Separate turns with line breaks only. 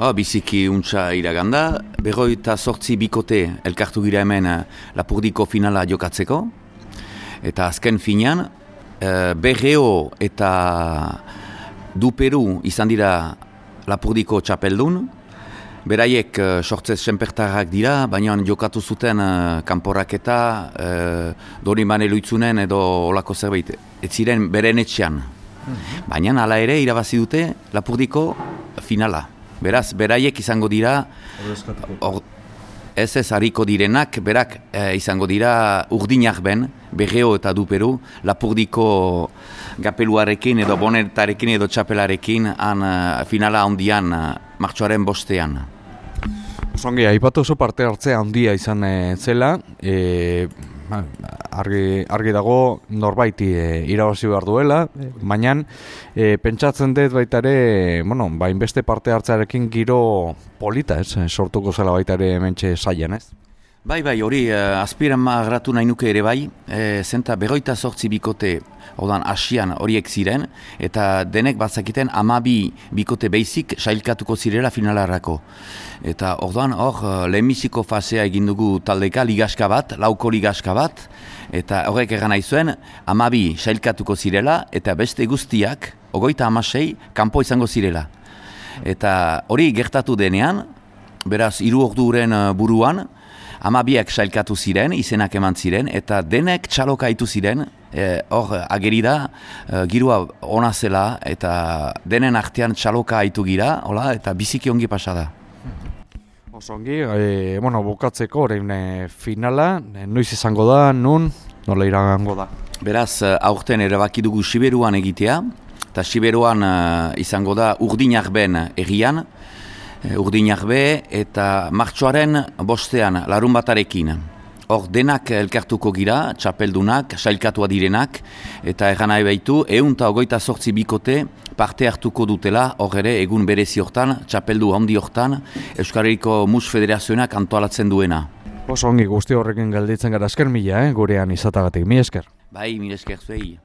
Oh, biziki untsa iraganda, berroi eta sortzi bikote elkartu gira hemen eh, lapurdiko finala jokatzeko. Eta azken finean, e, berreo eta duperu izan dira lapurdiko txapeldun. Beraiek e, sortzez senpertarrak dira, baina jokatu zuten e, kanporaketa e, dori mane luitzunen edo olako zerbait. Ez ziren beren etxean. Mhm. Baina hala ere irabazi dute lapurdiko finala. Beraz, beraiek izango dira, or, ez ez hariko direnak, berak eh, izango dira urdinak ben, berreo eta duperu, lapurdiko gapeluarekin edo bonetarekin edo txapelarekin han uh, finala handian uh, martxoaren bostean.
Zongi, haipatu oso parte hartzea handia izan zela, e, argi, argi dago norbaiti e, irabazi behar duela, baina e, pentsatzen dut baita ere, bueno, bain beste parte hartzarekin giro polita, ez, sortuko zela baita ere mentxe saien, ez?
Bai, bai, hori, uh, azpiran gratu nahi nuke ere bai, e, zenta berroita sortzi bikote, odan asian horiek ziren, eta denek batzakiten amabi bikote beizik sailkatuko zirela finalarako. Eta orduan, hor, uh, lehenbiziko fasea egin dugu taldeka ligaska bat, lauko ligaska bat, eta horrek egan nahi amabi sailkatuko zirela, eta beste guztiak, ogoita amasei, kanpo izango zirela. Eta hori gertatu denean, beraz, iru orduren uh, amabiak sailkatu ziren, izenak eman ziren, eta denek txaloka haitu ziren, e, hor e, ageri da, e, girua ona zela, eta denen artean txaloka haitu gira, hola, eta biziki ongi pasada.
Osongi, e, bueno, bukatzeko orain e, finala, e, noiz izango da, nun, nola iragango da?
Beraz, e, aurten ere dugu Siberuan egitea, eta Siberuan izango da urdinak ben egian, e, urdinak be eta martxoaren bostean larun batarekin. Hor denak elkartuko gira, txapeldunak, sailkatua direnak, eta egan nahi behitu, egun eta ogoita sortzi bikote parte hartuko dutela, hor ere egun berezi hortan, txapeldu handi hortan, Euskarriko Mus Federazionak antoalatzen duena.
Oso ongi guzti horrekin galditzen gara esker mila, eh, gurean izatagatik, mi esker.
Bai, mi esker zuei.